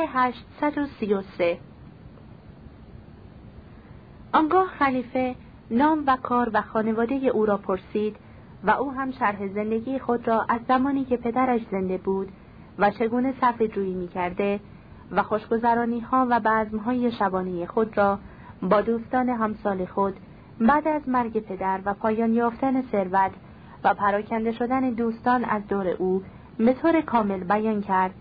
صفحه 833 آنگاه خلیفه نام و کار و خانواده او را پرسید و او هم شرح زندگی خود را از زمانی که پدرش زنده بود و چگونه صرف جویی می کرده و خوشگذرانی ها و بعضم های شبانی خود را با دوستان همسال خود بعد از مرگ پدر و پایان یافتن ثروت و پراکنده شدن دوستان از دور او به طور کامل بیان کرد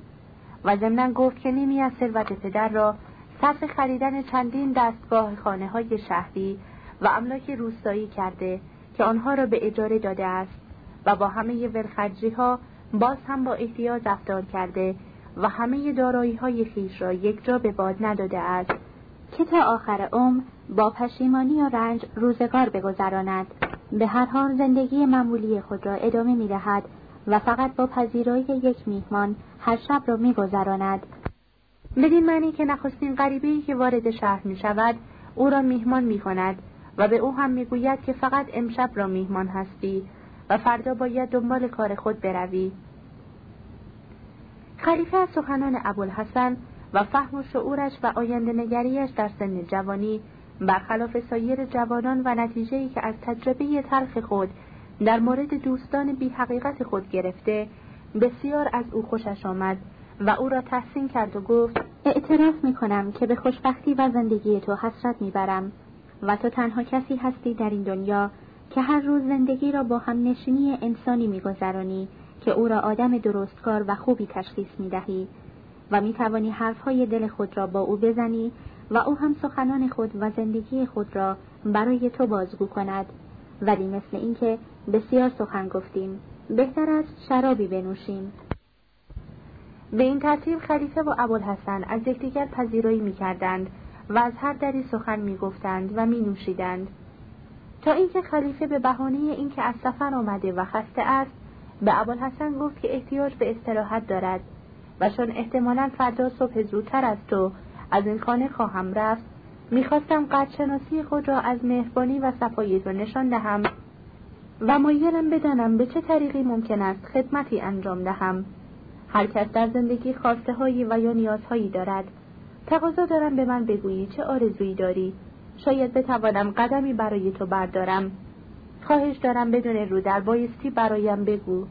و ضمنا گفت که نیمی از ثروت پدر را صرف خریدن چندین دستگاه خانه های شهری و املاک روستایی کرده که آنها را به اجاره داده است و با همه ولخرجی ها باز هم با احتیاط رفتار کرده و همه دارایی های خیش را یک جا به باد نداده است که تا آخر عمر با پشیمانی و رنج روزگار بگذراند. به هر حال زندگی معمولی خود را ادامه می دهد و فقط با پذیرایی یک میهمان هر شب را می گذراند. بدین معنی که نخستین غریبه که وارد شهر می شود او را میهمان می کند و به او هم می گوید که فقط امشب را میهمان هستی و فردا باید دنبال کار خود بروی. خلیفه از سخنان ابوالحسن و فهم و شعورش و آینده نگریش در سن جوانی برخلاف سایر جوانان و نتیجه‌ای که از تجربه تلخ خود در مورد دوستان بی حقیقت خود گرفته بسیار از او خوشش آمد و او را تحسین کرد و گفت اعتراف می کنم که به خوشبختی و زندگی تو حسرت می برم و تو تنها کسی هستی در این دنیا که هر روز زندگی را با هم نشینی انسانی میگذرانی که او را آدم درستکار و خوبی تشخیص می دهی و می توانی حرفهای دل خود را با او بزنی و او هم سخنان خود و زندگی خود را برای تو بازگو کند. ولی مثل اینکه بسیار سخن گفتیم. بهتر است شرابی بنوشیم. به این ترتیب خلیفه و ابوالحسن از یکدیگر پذیرایی می‌کردند و از هر دری سخن می‌گفتند و می نوشیدند تا اینکه خلیفه به بهانه اینکه از سفر آمده و خسته است به ابوالحسن گفت که احتیاج به استراحت دارد و چون احتمالا فردا صبح زودتر از تو از این خانه خواهم رفت می‌خواستم قدرشناسی خود را از مهربانی و صفای تو نشان دهم و مایلم بدانم به چه طریقی ممکن است خدمتی انجام دهم. هر کس در زندگی خواسته هایی و یا نیازهایی دارد. تقاضا دارم به من بگویی چه آرزویی داری. شاید بتوانم قدمی برای تو بردارم. خواهش دارم بدون رو در بایستی برایم بگو.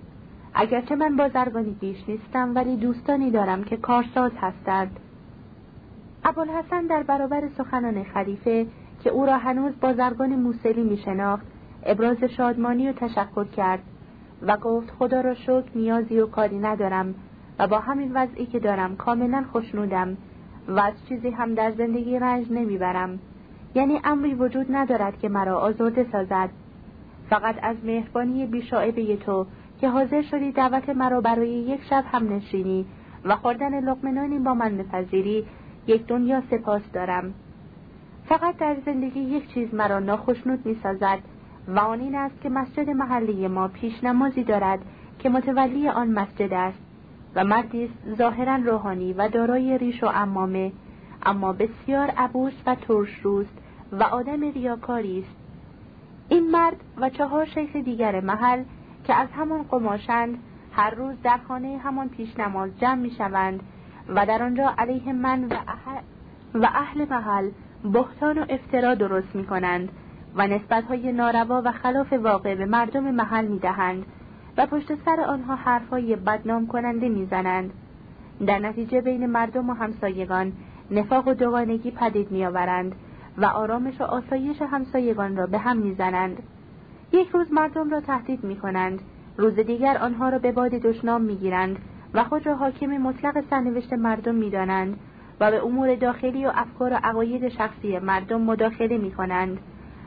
اگرچه من بازرگانی بیش نیستم ولی دوستانی دارم که کارساز هستند. ابوالحسن در برابر سخنان خلیفه که او را هنوز بازرگان موسلی می شناخت ابراز شادمانی و تشکر کرد و گفت خدا را شکر نیازی و کاری ندارم و با همین وضعی که دارم کاملا خوشنودم و از چیزی هم در زندگی رنج نمی‌برم. یعنی امری وجود ندارد که مرا آزرده سازد. فقط از مهربانی بیشاعبه تو که حاضر شدی دعوت مرا برای یک شب هم نشینی و خوردن لقمنانی با من بپذیری یک دنیا سپاس دارم. فقط در زندگی یک چیز مرا ناخشنود می سازد و آن این است که مسجد محلی ما پیش نمازی دارد که متولی آن مسجد است و مردی است ظاهرا روحانی و دارای ریش و امامه اما بسیار عبوس و ترش روست و آدم ریاکاری است. این مرد و چهار شیخ دیگر محل که از همان قماشند هر روز در خانه همان پیش نماز جمع می شوند و در آنجا علیه من و اهل, و اهل محل بهتان و افترا درست می کنند و نسبت های ناروا و خلاف واقع به مردم محل می دهند و پشت سر آنها حرفهای بدنام کننده می زنند. در نتیجه بین مردم و همسایگان نفاق و دوگانگی پدید می آورند و آرامش و آسایش همسایگان را به هم می زنند. یک روز مردم را تهدید می کنند روز دیگر آنها را به باد دشنام می گیرند و خود را حاکم مطلق سرنوشت مردم می دانند و به امور داخلی و افکار و عقاید شخصی مردم مداخله می کنند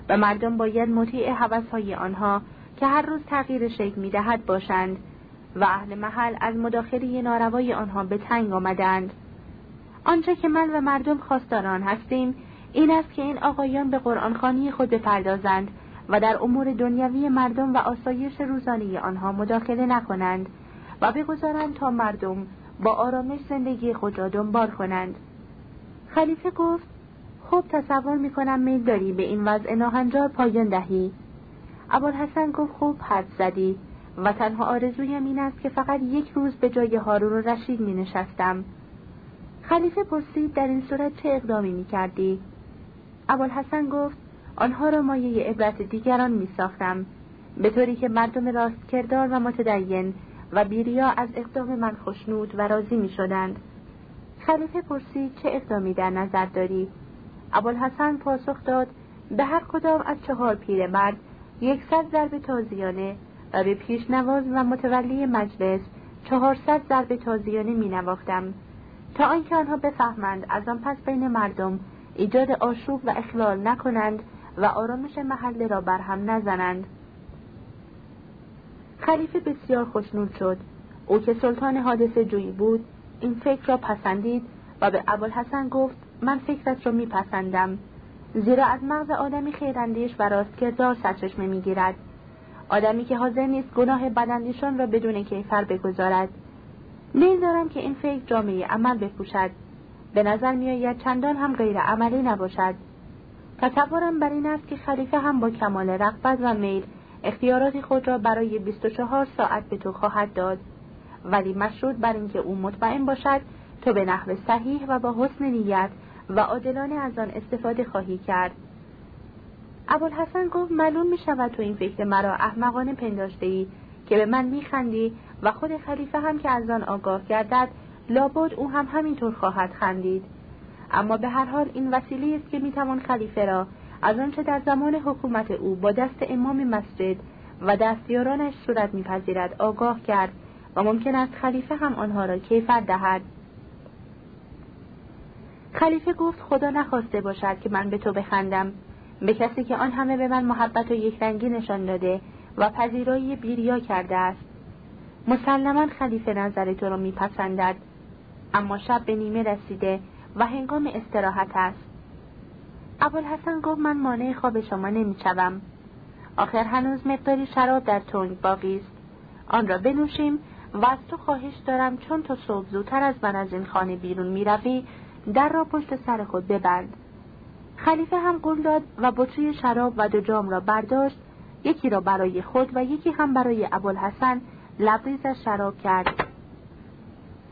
و مردم باید مطیع حوثهای آنها که هر روز تغییر شکل می دهد باشند و اهل محل از مداخله ناروای آنها به تنگ آمدند. آنچه که من و مردم خواستاران هستیم این است که این آقایان به قرآنخانی خود بپردازند و در امور دنیوی مردم و آسایش روزانه آنها مداخله نکنند. و بگذارند تا مردم با آرامش زندگی خود را دنبال کنند. خلیفه گفت خوب تصور می‌کنم میل داری به این وضع ناهنجار پایان دهی. ابوالحسن گفت خوب حد زدی و تنها آرزویم این است که فقط یک روز به جای هارون و رشید می نشستم خلیفه پرسید در این صورت چه اقدامی می کردی؟ ابوالحسن گفت آنها را مایه عبرت دیگران می ساختم به طوری که مردم راست کردار و متدین و بیریا از اقدام من خشنود و راضی می شدند. خلیفه پرسید چه اقدامی در نظر داری؟ ابوالحسن پاسخ داد به هر کدام از چهار پیرمرد یکصد ضرب تازیانه و به پیشنواز و متولی مجلس چهارصد ضرب تازیانه می نواختم تا آنکه آنها بفهمند از آن پس بین مردم ایجاد آشوب و اخلال نکنند و آرامش محله را برهم نزنند خلیفه بسیار خوشنود شد. او که سلطان حادثه جویی بود این فکر را پسندید و به ابوالحسن گفت من فکرت را میپسندم. زیرا از مغز آدمی خیراندیش و راستکردار سرچشمه می‌گیرد. آدمی که حاضر نیست گناه بدندیشان را بدون کیفر بگذارد. میل دارم که این فکر جامعه عمل بپوشد. به نظر میآید چندان هم غیر عملی نباشد. تصورم بر این است که خلیفه هم با کمال رغبت و میل اختیارات خود را برای 24 ساعت به تو خواهد داد. ولی مشروط بر اینکه او مطمئن باشد تو به نحو صحیح و با حسن نیت و عادلانه از آن استفاده خواهی کرد. ابوالحسن گفت معلوم می شود تو این فکر مرا احمقانه پنداشته ای که به من میخندی و خود خلیفه هم که از آن آگاه گردد لابد او هم همینطور خواهد خندید. اما به هر حال این وسیله است که می‌توان خلیفه را از آنچه در زمان حکومت او با دست امام مسجد و دستیارانش صورت میپذیرد آگاه کرد و ممکن است خلیفه هم آنها را کیفر دهد. خلیفه گفت خدا نخواسته باشد که من به تو بخندم به کسی که آن همه به من محبت و یکرنگی نشان داده و پذیرایی بیریا کرده است. مسلما خلیفه نظر تو را میپسندد اما شب به نیمه رسیده و هنگام استراحت است. ابوالحسن گفت من مانع خواب شما نمی‌شوم. آخر هنوز مقداری شراب در تنگ باقی است. آن را بنوشیم و از تو خواهش دارم چون تو صبح زودتر از من از این خانه بیرون می‌روی در را پشت سر خود ببند. خلیفه هم قول داد و بطری شراب و دو جام را برداشت. یکی را برای خود و یکی هم برای ابوالحسن لبریزش شراب کرد.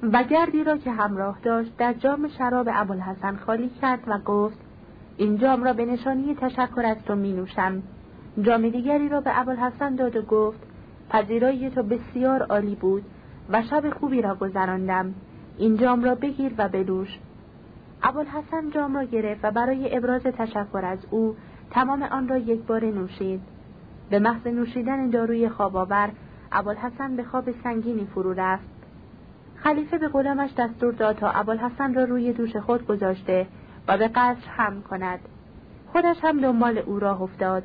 و گردی را که همراه داشت در جام شراب ابوالحسن خالی کرد و گفت این جام را به نشانی تشکر از تو می نوشم. جام دیگری را به ابوالحسن داد و گفت پذیرایی تو بسیار عالی بود و شب خوبی را گذراندم. این جام را بگیر و بنوش ابوالحسن جام را گرفت و برای ابراز تشکر از او تمام آن را یک بار نوشید. به محض نوشیدن داروی خوابآور ابوالحسن به خواب سنگینی فرو رفت. خلیفه به غلامش دستور داد تا ابوالحسن را روی دوش خود گذاشته و به قصر هم کند. خودش هم دنبال او راه افتاد.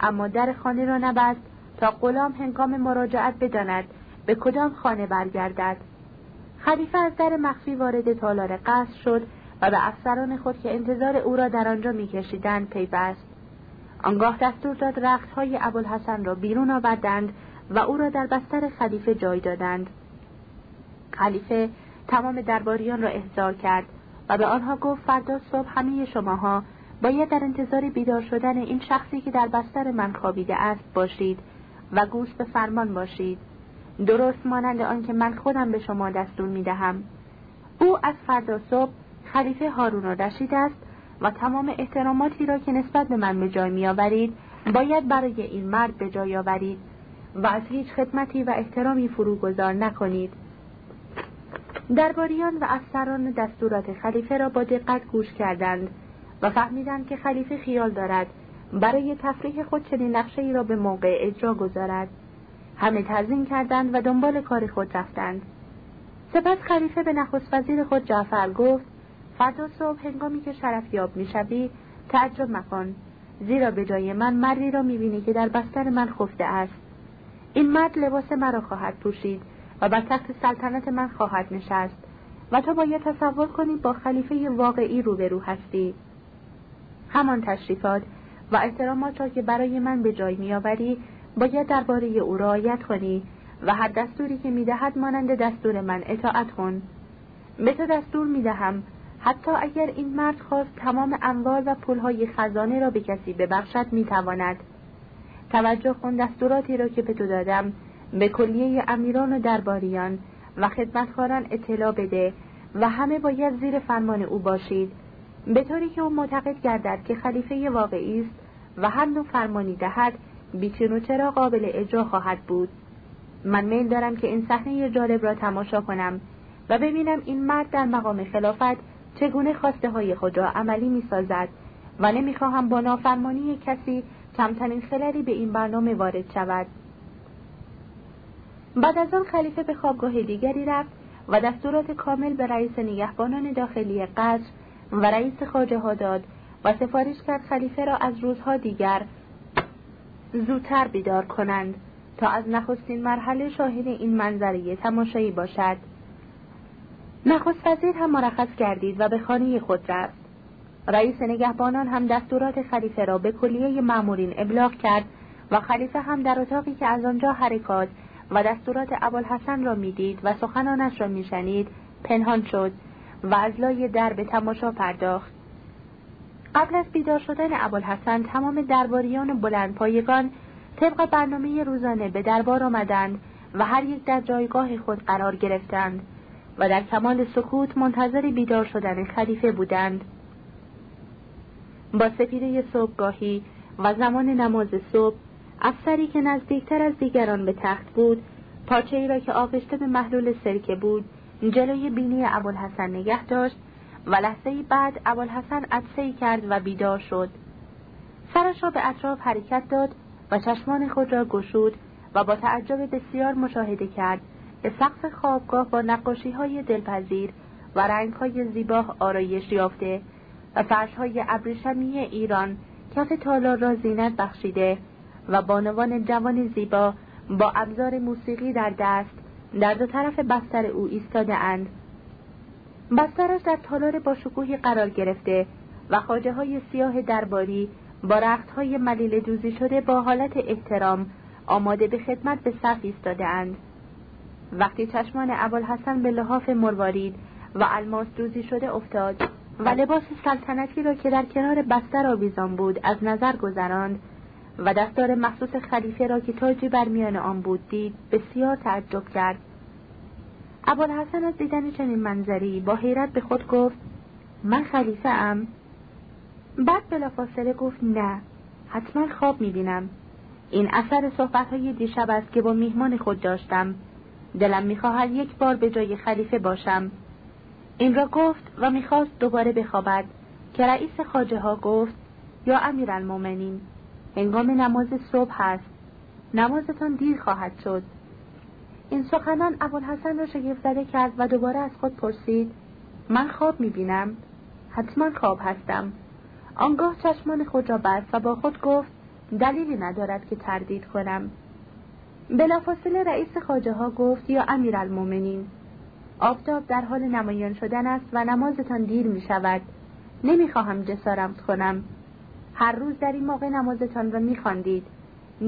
اما در خانه را نبست تا غلام هنگام مراجعت بداند به کدام خانه برگردد. خلیفه از در مخفی وارد تالار قصر شد و به افسران خود که انتظار او را در آنجا میکشیدند پیوست. آنگاه دستور داد رختهای ابوالحسن را بیرون آوردند و او را در بستر خلیفه جای دادند. خلیفه تمام درباریان را احضار کرد. و به آنها گفت فردا صبح همه شماها باید در انتظار بیدار شدن این شخصی که در بستر من خوابیده است باشید و گوش به فرمان باشید درست مانند آنکه من خودم به شما دستور می دهم. او از فردا صبح خلیفه هارون رشید است و تمام احتراماتی را که نسبت به من به جای می آورید باید برای این مرد به جای آورید و از هیچ خدمتی و احترامی فروگذار نکنید درباریان و افسران دستورات خلیفه را با دقت گوش کردند و فهمیدند که خلیفه خیال دارد برای تفریح خود چنین نقشه ای را به موقع اجرا گذارد. همه تزین کردند و دنبال کار خود رفتند. سپس خلیفه به نخست وزیر خود جعفر گفت فردا صبح هنگامی که شرفیاب می‌شوی تعجب مکن. زیرا به جای من مردی را می‌بینی که در بستر من خفته است. این مرد لباس مرا خواهد پوشید و بر تخت سلطنت من خواهد نشست و تو باید تصور کنی با خلیفه واقعی روبرو هستی. همان تشریفات و احترامات را که برای من به جای میآوری باید درباره او رعایت کنی و هر دستوری که می‌دهد مانند دستور من اطاعت کن. به تو دستور می‌دهم حتی اگر این مرد خواست تمام اموال و پولهای خزانه را به کسی ببخشد می‌تواند. توجه کن دستوراتی را که به تو دادم. به کلیه امیران و درباریان و خدمتکاران اطلاع بده و همه باید زیر فرمان او باشید. به طوری که او معتقد گردد که خلیفه واقعی است و هر نوع فرمانی دهد بیچین و چرا قابل اجرا خواهد بود. من میل دارم که این صحنه جالب را تماشا کنم و ببینم این مرد در مقام خلافت چگونه خواسته های خود را عملی می سازد و نمی‌خواهم با نافرمانی کسی کمترین خللی به این برنامه وارد شود. بعد از آن خلیفه به خوابگاه دیگری رفت و دستورات کامل به رئیس نگهبانان داخلی قصر و رئیس خاجه ها داد و سفارش کرد خلیفه را از روزها دیگر زودتر بیدار کنند تا از نخستین مرحله شاهد این منظره تماشایی باشد. نخست وزیر هم مرخص گردید و به خانه خود رفت. رئیس نگهبانان هم دستورات خلیفه را به کلیه مامورین ابلاغ کرد و خلیفه هم در اتاقی که از آنجا حرکات و دستورات ابوالحسن را می‌دید و سخنانش را میشنید پنهان شد و از لای در به تماشا پرداخت. قبل از بیدار شدن ابوالحسن تمام درباریان بلند پایگان طبق برنامه روزانه به دربار آمدند و هر یک در جایگاه خود قرار گرفتند و در کمال سکوت منتظر بیدار شدن خلیفه بودند. با سپیده صبحگاهی و زمان نماز صبح افسری که نزدیکتر از دیگران به تخت بود پارچهای را که آغشته به محلول سرکه بود جلوی بینی ابوالحسن نگه داشت و لحظه بعد ابوالحسن عدسهای کرد و بیدار شد. سرش را به اطراف حرکت داد و چشمان خود را گشود و با تعجب بسیار مشاهده کرد که سقف خوابگاه با نقاشی های دلپذیر و رنگ های زیبا آرایش یافته و فرش های ابریشمی ایران کف تالار را زینت بخشیده و بانوان جوان زیبا با ابزار موسیقی در دست در دو طرف بستر او ایستاده اند. بسترش در تالار با شکوهی قرار گرفته و خاجه های سیاه درباری با رخت های ملیل دوزی شده با حالت احترام آماده به خدمت به صف ایستاده اند. وقتی چشمان ابوالحسن به لحاف مروارید و الماس دوزی شده افتاد و لباس سلطنتی را که در کنار بستر آویزان بود از نظر گذراند و دستار مخصوص خلیفه را که تاجی بر میان آن بود دید بسیار تعجب کرد. ابوالحسن از دیدن چنین منظری با حیرت به خود گفت من خلیفه ام. بعد بلافاصله گفت نه حتما خواب می‌بینم. این اثر صحبتهای دیشب است که با میهمان خود داشتم. دلم می‌خواهد یک بار به جای خلیفه باشم. این را گفت و می‌خواست دوباره بخوابد که رئیس خاجه ها گفت یا امیر المومنین هنگام نماز صبح است نمازتان دیر خواهد شد. این سخنان ابوالحسن را شگفت زده کرد و دوباره از خود پرسید من خواب می‌بینم؟ حتما خواب هستم. آنگاه چشمان خود را بست و با خود گفت دلیلی ندارد که تردید کنم. بلافاصله رئیس خاجه ها گفت یا امیر المومنین آفتاب در حال نمایان شدن است و نمازتان دیر می شود نمی‌خواهم جسارت کنم. هر روز در این موقع نمازتان را میخواندید.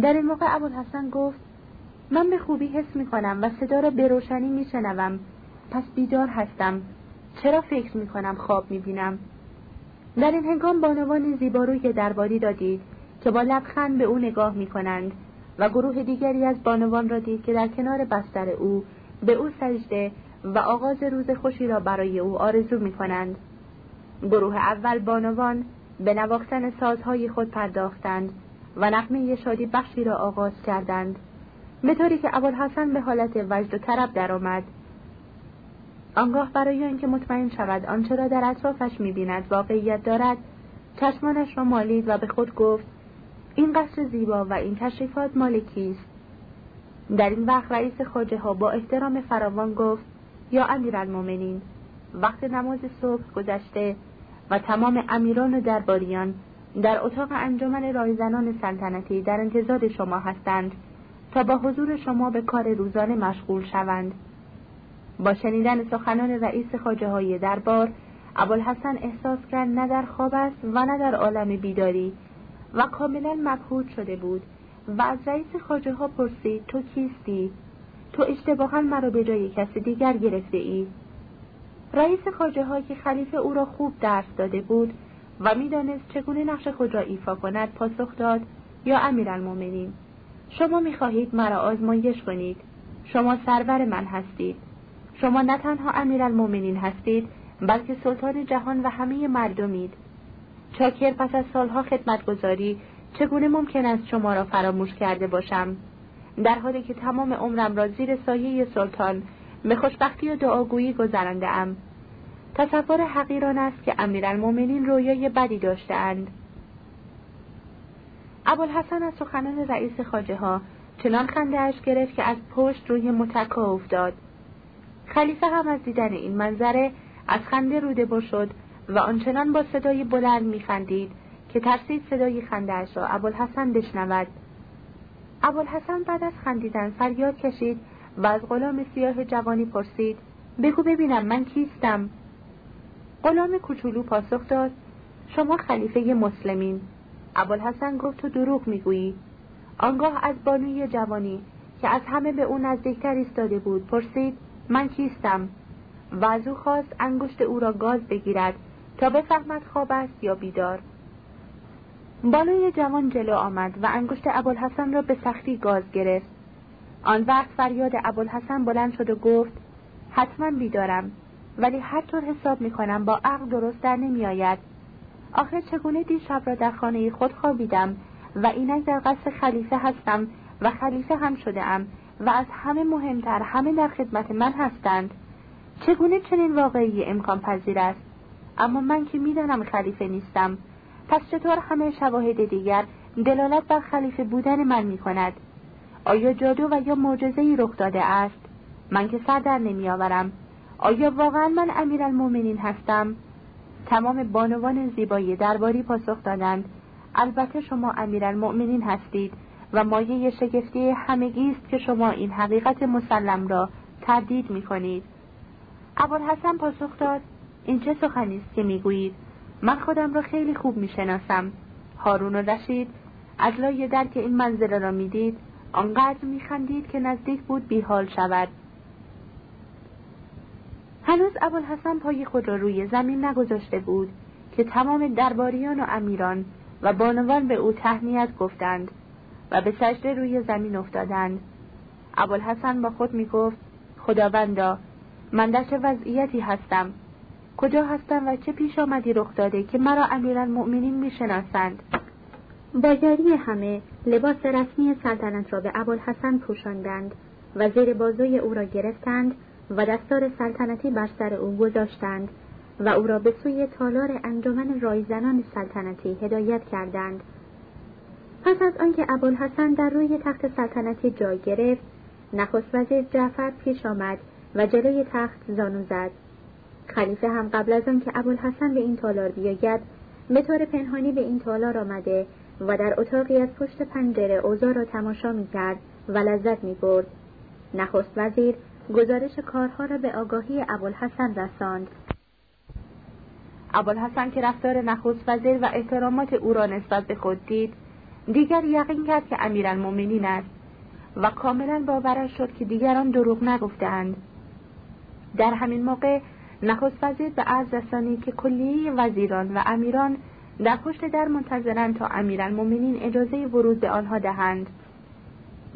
در این موقع ابوالحسن گفت من به خوبی حس می کنم و صدا را به روشنی می شنوم پس بیدار هستم. چرا فکر می کنم خواب می بینم در این هنگام بانوان زیباروی درباری دادید که با لبخند به او نگاه می کنند و گروه دیگری از بانوان را دید که در کنار بستر او به او سجده و آغاز روز خوشی را برای او آرزو می کنند. گروه اول بانوان به نواختن سازهای خود پرداختند و نقمه شادی بخشی را آغاز کردند به طوری که ابوالحسن به حالت وجد و طرب درآمد. آنگاه برای اینکه مطمئن شود آنچه را در اطرافش می‌بیند واقعیت دارد چشمانش را مالید و به خود گفت این قصر زیبا و این تشریفات مال کیست در این وقت رئیس خاجه ها با احترام فراوان گفت یا امیرالمؤمنین وقت نماز صبح گذشته و تمام امیران و درباریان در اتاق انجمن رایزنان سلطنتی در انتظار شما هستند تا با حضور شما به کار روزانه مشغول شوند با شنیدن سخنان رئیس خاجه های دربار ابوالحسن احساس کرد نه در خواب است و نه در عالم بیداری و کاملا مبهوت شده بود و از رئیس خاجه ها پرسید تو کیستی؟ تو اشتباها مرا به جای کسی دیگر گرفته ای؟ رئیس خاجه ها که خلیفه او را خوب درس داده بود و می‌دانست چگونه نقش خود را ایفا کند پاسخ داد یا امیرالمؤمنین شما می‌خواهید مرا آزمایش کنید. شما سرور من هستید. شما نه تنها امیرالمؤمنین هستید بلکه سلطان جهان و همه مردمید. چاکر پس از سالها خدمت گذاری چگونه ممکن است شما را فراموش کرده باشم؟ در حالی که تمام عمرم را زیر سایه سلطان به خوشبختی و دعاگویی گذرانده ام تصور حقیران است که امیرالمؤمنین رویای بدی داشتهاند. ابوالحسن از سخنان رئیس خاجه ها چنان خنده گرفت که از پشت روی متکا افتاد. خلیفه هم از دیدن این منظره از خنده روده شد و آنچنان با صدای بلند میخندید که ترسید صدای خندهاش را ابوالحسن بشنود. ابوالحسن بعد از خندیدن فریاد کشید و از غلام سیاه جوانی پرسید بگو ببینم من کیستم؟ غلام کوچولو پاسخ داد شما خلیفه مسلمین. ابوالحسن گفت تو دروغ می‌گویی. آنگاه از بانوی جوانی که از همه به او نزدیکتر ایستاده بود پرسید من کیستم؟ و از او خواست انگشت او را گاز بگیرد تا بفهمد خواب است یا بیدار. بالای جوان جلو آمد و انگشت ابوالحسن را به سختی گاز گرفت. آن وقت فریاد ابوالحسن بلند شد و گفت حتما بیدارم ولی هر طور حساب می‌کنم با عقل درست در نمیآید. آخر چگونه دیشب را در خانه خود خوابیدم و اینک در قصد خلیفه هستم و خلیفه هم شده ام و از همه مهمتر همه در خدمت من هستند. چگونه چنین واقعی امکان پذیر است؟ اما من که می‌دانم خلیفه نیستم. پس چطور همه شواهد دیگر دلالت بر خلیفه بودن من می کند آیا جادو و یا معجزه رخ داده است؟ من که سر در نمیآورم. آیا واقعا من امیرالمؤمنین هستم؟ تمام بانوان زیبایی درباری پاسخ دادند. البته شما امیرالمؤمنین هستید و مایه شگفتی همگی است که شما این حقیقت مسلم را تردید می کنید ابوالحسن پاسخ داد این چه سخنی است که می‌گویید؟ من خودم را خیلی خوب می‌شناسم. هارون و رشید از لای درک این منظره را می‌دید. آنقدر میخندید که نزدیک بود بیحال شود. هنوز ابوالحسن پای خود را روی زمین نگذاشته بود که تمام درباریان و امیران و بانوان به او تهنیت گفتند و به سجده روی زمین افتادند. ابوالحسن با خود می‌گفت خداوندا من در چه وضعیتی هستم؟ کجا هستم و چه پیش آمدی رخ داده که مرا امیرالمؤمنین می‌شناسند؟ با همه لباس رسمی سلطنت را به ابوالحسن پوشاندند و زیر بازوی او را گرفتند و دستار سلطنتی بر سر او گذاشتند و او را به سوی تالار انجمن رایزنان سلطنتی هدایت کردند. پس از آنکه ابوالحسن در روی تخت سلطنتی جای گرفت نخست وزیر جعفر پیش آمد و جلوی تخت زانو زد. خلیفه هم قبل از آنکه ابوالحسن به این تالار بیاید به طور پنهانی به این تالار آمده و در اتاقی از پشت پنجره اوضاع را تماشا می‌کرد و لذت می‌برد. نخست وزیر گزارش کارها را به آگاهی ابوالحسن رساند. ابوالحسن که رفتار نخست وزیر و احترامات او را نسبت به خود دید دیگر یقین کرد که امیرالمؤمنین است و کاملا باورش شد که دیگران دروغ نگفتهاند. در همین موقع نخست وزیر به عرض رسانید که کلیه وزیران و امیران در پشت در منتظرند تا امیرالمؤمنین اجازه ورود به آنها دهند.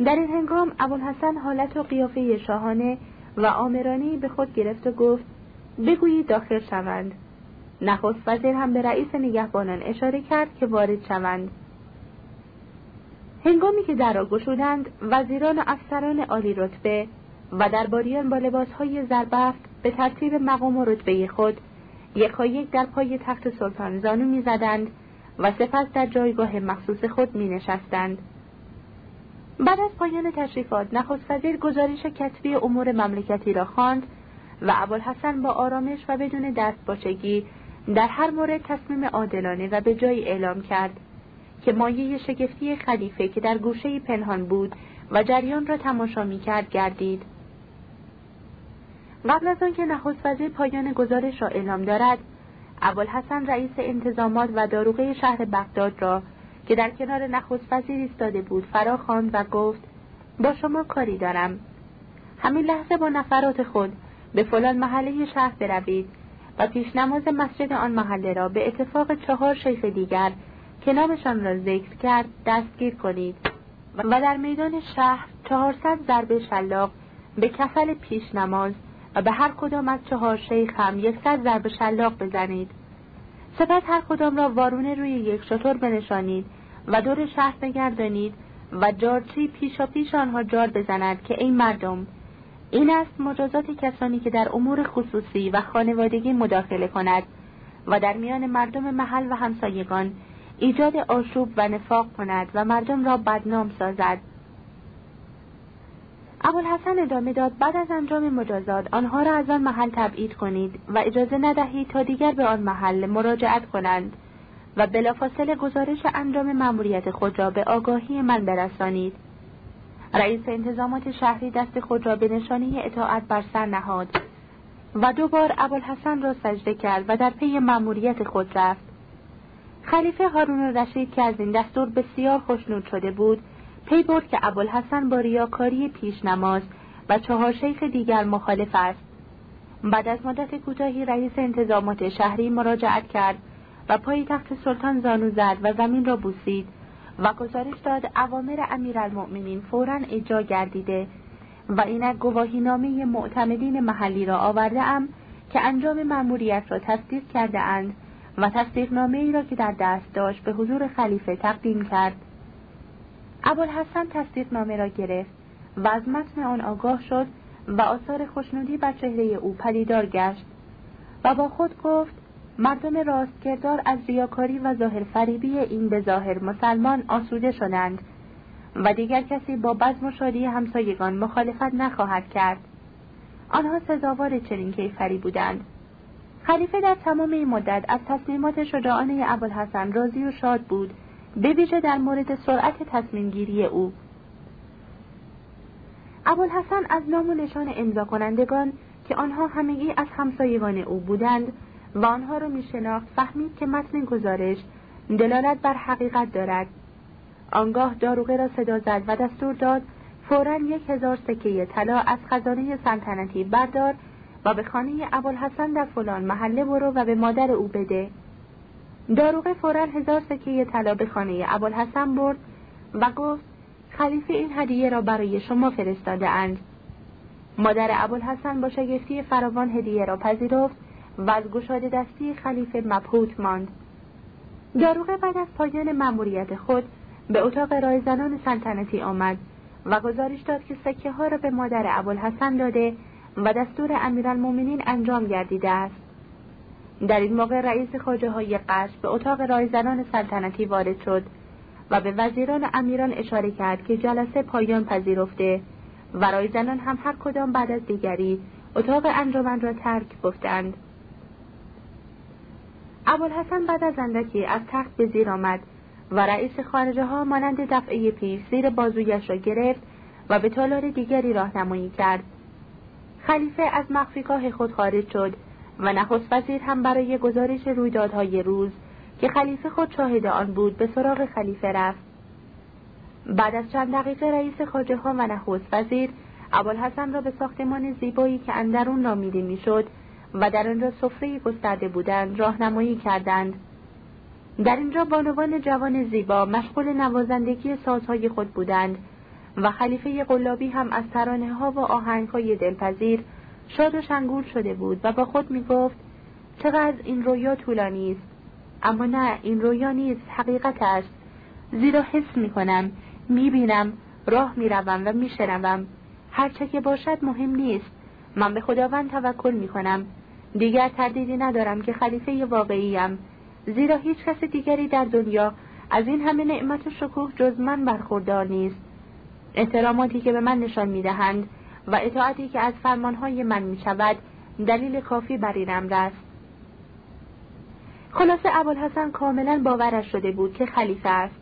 در این هنگام ابوالحسن حالت و قیافه شاهانه و آمرانی به خود گرفت و گفت بگویید داخل شوند. نخست وزیر هم به رئیس نگهبانان اشاره کرد که وارد شوند. هنگامی که در را گشودند وزیران و افسران عالی رتبه و درباریان با لباسهای زربفت به ترتیب مقام و رتبه خود یکایک در پای تخت سلطان زانو می‌زدند و سپس در جایگاه مخصوص خود می نشستند. بعد از پایان تشریفات نخست وزیر گزارش کتبی امور مملکتی را خواند و ابوالحسن با آرامش و بدون دست باشگی در هر مورد تصمیم عادلانه و به جای اعلام کرد که مایه شگفتی خلیفه که در گوشه پنهان بود و جریان را تماشا می کرد گردید قبل از آنکه نخست وزیر پایان گزارش را اعلام دارد ابوالحسن رئیس انتظامات و داروغه شهر بغداد را که در کنار نخست وزیر ایستاده بود فرا خواند و گفت با شما کاری دارم. همین لحظه با نفرات خود به فلان محله شهر بروید و پیش نماز مسجد آن محله را به اتفاق چهار شیخ دیگر که نامشان را ذکر کرد دستگیر کنید و در میدان شهر چهارصد ضربه شلاق به کفل پیش نماز و به هر کدام از چهار شیخ هم یکصد ضرب شلاق بزنید. سپس هر کدام را وارونه روی یک شطور بنشانید و دور شهر بگردانید و جارچی پیشا پیش آنها جار بزند که این مردم این است مجازات کسانی که در امور خصوصی و خانوادگی مداخله کند و در میان مردم محل و همسایگان ایجاد آشوب و نفاق کند و مردم را بدنام سازد. ابوالحسن ادامه داد بعد از انجام مجازات آنها را از آن محل تبعید کنید و اجازه ندهید تا دیگر به آن محل مراجعت کنند و بلافاصله گزارش انجام مأموریت خود را به آگاهی من برسانید. رئیس انتظامات شهری دست خود را به نشانه اطاعت بر سر نهاد و دوبار ابوالحسن را سجده کرد و در پی مأموریت خود رفت. خلیفه هارون رشید که از این دستور بسیار خوشنود شده بود پی برد که ابوالحسن با ریاکاری پیش نماز و چهار شیخ دیگر مخالف است. بعد از مدت کوتاهی رئیس انتظامات شهری مراجعت کرد و پای تخت سلطان زانو زد و زمین را بوسید و گزارش داد اوامر امیرالمؤمنین فورا اجرا گردیده و اینک گواهی نامه معتمدین محلی را آورده ام که انجام مأموریت را تصدیق کرده اند و تصدیق نامه ای را که در دست داشت به حضور خلیفه تقدیم کرد. ابوالحسن تصدیق نامه را گرفت و از متن آن آگاه شد و آثار خوشنودی بر چهره او پدیدار گشت و با خود گفت مردم راستکردار از ریاکاری و ظاهر فریبی این به ظاهر مسلمان آسوده شدند و دیگر کسی با بزم و همسایگان مخالفت نخواهد کرد. آنها سزاوار چنین کیفری بودند. خلیفه در تمام این مدت از تصمیمات شجاعانه ابوالحسن راضی و شاد بود به در مورد سرعت تصمیم گیری او. ابوالحسن از نام و نشان امضا کنندگان که آنها همگی از همسایگان او بودند و آنها را میشناخت فهمید که متن گزارش دلالت بر حقیقت دارد. آنگاه داروغه را صدا زد و دستور داد فورا یک هزار سکه طلا از خزانه سلطنتی بردار و به خانه ابوالحسن در فلان محله برو و به مادر او بده. داروغه فورا هزار سکه طلا به خانه ابوالحسن برد و گفت خلیفه این هدیه را برای شما فرستاده اند. مادر ابوالحسن با شگفتی فراوان هدیه را پذیرفت و از گشاده دستی خلیفه مبهوت ماند. داروغه بعد از پایان مأموریت خود به اتاق رایزنان سلطنتی آمد و گزارش داد که سکه ها را به مادر ابوالحسن داده و دستور امیرالمؤمنین انجام گردیده است. در این موقع رئیس خاجه های قصر به اتاق رایزنان سلطنتی وارد شد و به وزیران امیران اشاره کرد که جلسه پایان پذیرفته و رایزنان هم هر کدام بعد از دیگری اتاق انجمن را ترک گفتند. ابوالحسن بعد از اندکی از تخت به زیر آمد و رئیس خارجه ها مانند دفعه پیش زیر بازویش را گرفت و به تالار دیگری راهنمایی کرد. خلیفه از مخفیگاه خود خارج شد و نخست وزیر هم برای گزارش رویدادهای روز که خلیفه خود شاهد آن بود به سراغ خلیفه رفت. بعد از چند دقیقه رئیس خاجه ها و نخست وزیر ابوالحسن را به ساختمان زیبایی که اندرون نامیده می‌شد و در آنجا سفره گسترده بودند راهنمایی کردند. در اینجا بانوان جوان زیبا مشغول نوازندگی سازهای خود بودند و خلیفه قلابی هم از ترانه ها و آهنگ های دلپذیر شاد و شنگول شده بود و با خود می گفت چقدر این رویا طولانی است. اما نه این رویا نیست حقیقت است. زیرا حس می کنم می بینم راه می روم و می شنوم هرچه که باشد مهم نیست. من به خداوند توکل می کنم دیگر تردیدی ندارم که خلیفه واقعیم. زیرا هیچ کس دیگری در دنیا از این همه نعمت و شکوه جز من برخوردار نیست. احتراماتی که به من نشان می‌دهند و اطاعتی که از فرمانهای من می شود دلیل کافی بر این امر است خلاصه ابوالحسن کاملا باورش شده بود که خلیفه است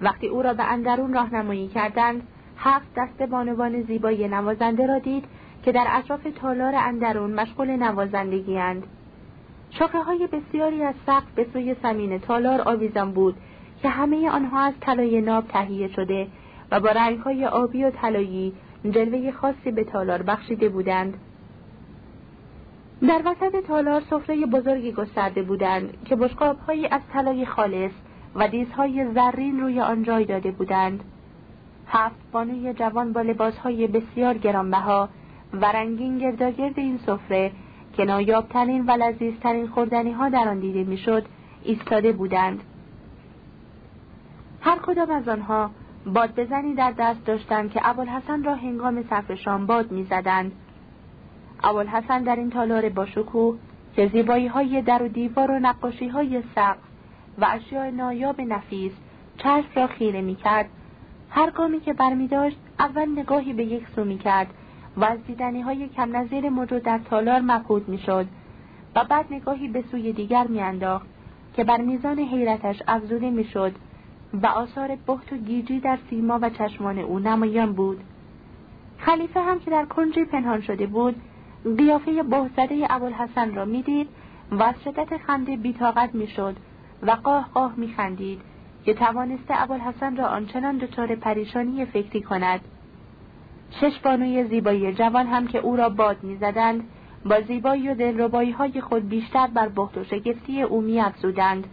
وقتی او را به اندرون راهنمایی کردند هفت دست بانوان زیبای نوازنده را دید که در اطراف تالار اندرون مشغول نوازندگی اند. شاخه های بسیاری از سقف به سوی سمین تالار آویزان بود که همه آنها از طلای ناب تهیه شده و با رنگ های آبی و طلایی جلوه خاصی به تالار بخشیده بودند. در وسط تالار سفره بزرگی گسترده بودند که بشقابهایی از طلای خالص و دیزهای زرین روی آن جای داده بودند. هفت بانوی جوان با لباسهای بسیار گرانبها و رنگین گرداگرد این سفره که نایابترین و لذیذترین خوردنی ها در آن دیده می‌شد ایستاده بودند هر کدام از آنها باد بزنی در دست داشتند که ابوالحسن را هنگام صرف شام باد می‌زدند. ابوالحسن در این تالار باشکوه که زیبایی های در و دیوار و نقاشی های سقف و اشیاء نایاب نفیس چشم را خیره می کرد هر گامی که برمی داشت اول نگاهی به یک سو می کرد و از دیدنی های کم نظیر موجود در تالار مبهوت می شد و بعد نگاهی به سوی دیگر می انداخت که بر میزان حیرتش افزوده می شد و آثار بخت و گیجی در سیما و چشمان او نمایان بود. خلیفه هم که در کنجی پنهان شده بود قیافه بهزده ابوالحسن را می‌دید و از شدت خنده بیتاقت می‌شد و قاه قاه میخندید که توانسته ابوالحسن را آنچنان دچار پریشانی فکری کند. شش بانوی زیبایی جوان هم که او را باد می‌زدند با زیبایی و دلربایی های خود بیشتر بر بخت و شگفتی او میافزودند.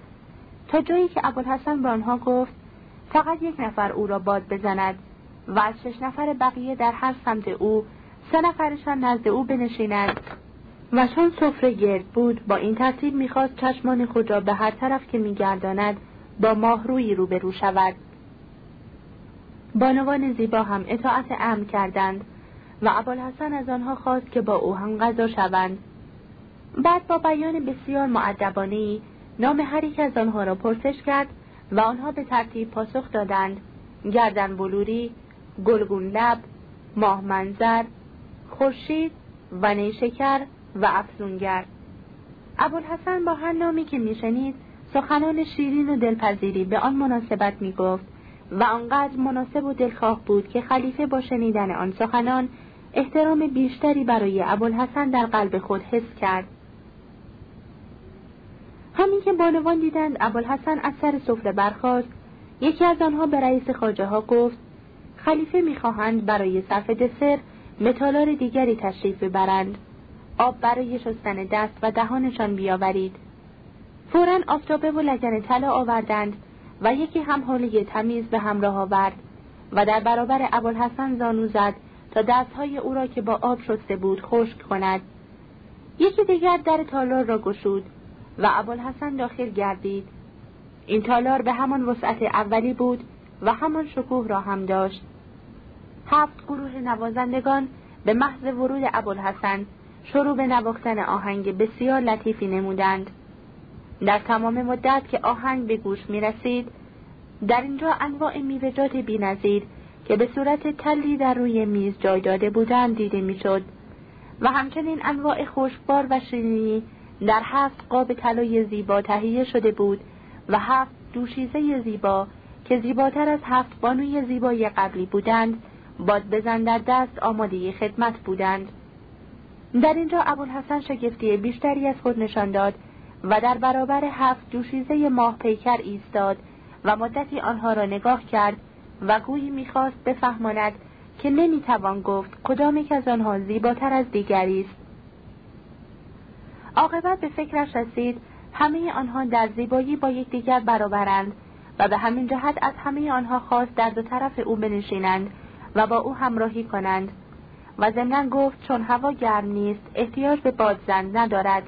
تا جایی که ابوالحسن به آنها گفت فقط یک نفر او را باد بزند و از شش نفر بقیه در هر سمت او سه نفرشان نزد او بنشینند و چون سفره گرد بود با این ترتیب می‌خواست چشمان خود را به هر طرف که میگرداند با ماهرویی روبرو شود. بانوان زیبا هم اطاعت امر کردند و ابوالحسن از آنها خواست که با او هم غذا شوند. بعد با بیان بسیار معدبانه نام هر یک از آنها را پرسش کرد و آنها به ترتیب پاسخ دادند گردن بلوری گلگون لب ماه منظر خورشید و نیشکر و افزونگر. ابوالحسن با هر نامی که میشنید سخنان شیرین و دلپذیری به آن مناسبت می‌گفت و آنقدر مناسب و دلخواه بود که خلیفه با شنیدن آن سخنان احترام بیشتری برای ابوالحسن در قلب خود حس کرد. همین که بانوان دیدند ابوالحسن از سر سفره برخاست یکی از آنها به رئیس خاجه ها گفت خلیفه می‌خواهند برای صرف دسر متالار دیگری تشریف ببرند. آب برای شستن دست و دهانشان بیاورید. فورا آفتابه و لگن طلا آوردند و یکی هم حوله تمیز به همراه آورد و در برابر ابوالحسن زانو زد تا دستهای او را که با آب شسته بود خشک کند. یکی دیگر در تالار را گشود. و ابوالحسن داخل گردید. این تالار به همان وسعت اولی بود و همان شکوه را هم داشت. هفت گروه نوازندگان به محض ورود ابوالحسن شروع به نواختن آهنگ بسیار لطیفی نمودند. در تمام مدت که آهنگ به گوش می رسید در اینجا انواع میوه‌جات بینظیر که به صورت تلی در روی میز جای داده بودند دیده می‌شد و همچنین انواع خوشبار و شیرینی در هفت قاب طلای زیبا تهیه شده بود و هفت دوشیزه زیبا که زیباتر از هفت بانوی زیبای قبلی بودند باد بزن در دست آماده خدمت بودند. در اینجا ابوالحسن شگفتی بیشتری از خود نشان داد و در برابر هفت دوشیزه ماه پیکر ایستاد و مدتی آنها را نگاه کرد و گویی می‌خواست بفهماند که نمی‌توان گفت کدام یک از آنها زیباتر از دیگری است. عاقبت به فکرش رسید همه آنها در زیبایی با یکدیگر برابرند و به همین جهت از همه آنها خواست در دو طرف او بنشینند و با او همراهی کنند. و ضمنا گفت چون هوا گرم نیست احتیاج به بادزن ندارد.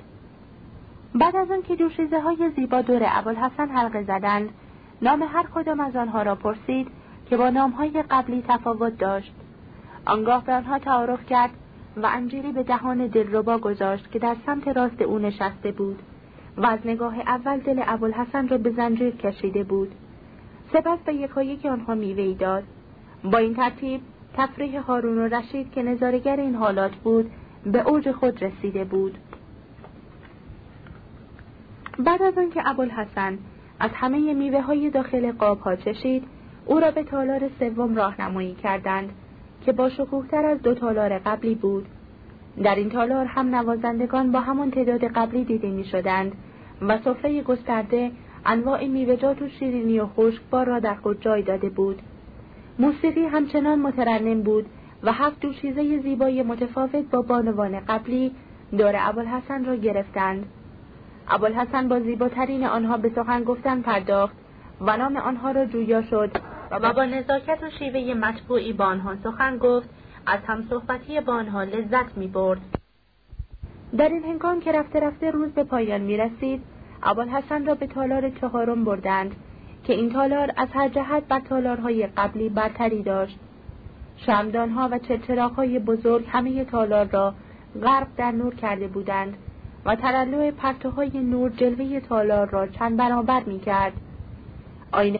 بعد از آنکه جوشیزه های زیبا دور ابوالحسن حلقه زدند نام هر کدام از آنها را پرسید که با نامهای قبلی تفاوت داشت. آنگاه به آنها تعارف کرد و انجیری به دهان دلربا گذاشت که در سمت راست او نشسته بود و از نگاه اول دل ابوالحسن را به زنجیر کشیده بود. سپس به یکایک آنها میوهای داد. با این ترتیب تفریح هارون و رشید که نظارگر این حالات بود به اوج خود رسیده بود. بعد از آنکه ابوالحسن از همه میوه های داخل قاب ها چشید او را به تالار سوم راهنمایی کردند که با شکوهتر از دو تالار قبلی بود. در این تالار هم نوازندگان با همان تعداد قبلی دیده می شدند و سفره گسترده انواع میوهجات و شیرینی و خشکبار را در خود جای داده بود. موسیقی همچنان مترنم بود و هفت دوشیزه زیبای متفاوت با بانوان قبلی دور ابوالحسن را گرفتند. ابوالحسن با زیباترین آنها به سخن گفتن پرداخت و نام آنها را جویا شد و با نزاکت و شیوه مطبوعی با آنها سخن گفت از همصحبتی با آنها لذت می برد. در این هنگام که رفته رفته روز به پایان می رسید ابوالحسن را به تالار چهارم بردند که این تالار از هر جهت بر تالارهای قبلی برتری داشت شمدانها و چرچراغهای بزرگ همه تالار را غرق در نور کرده بودند و ترلوع پرتوهای نور جلوه تالار را چند برابر می کرد. آینه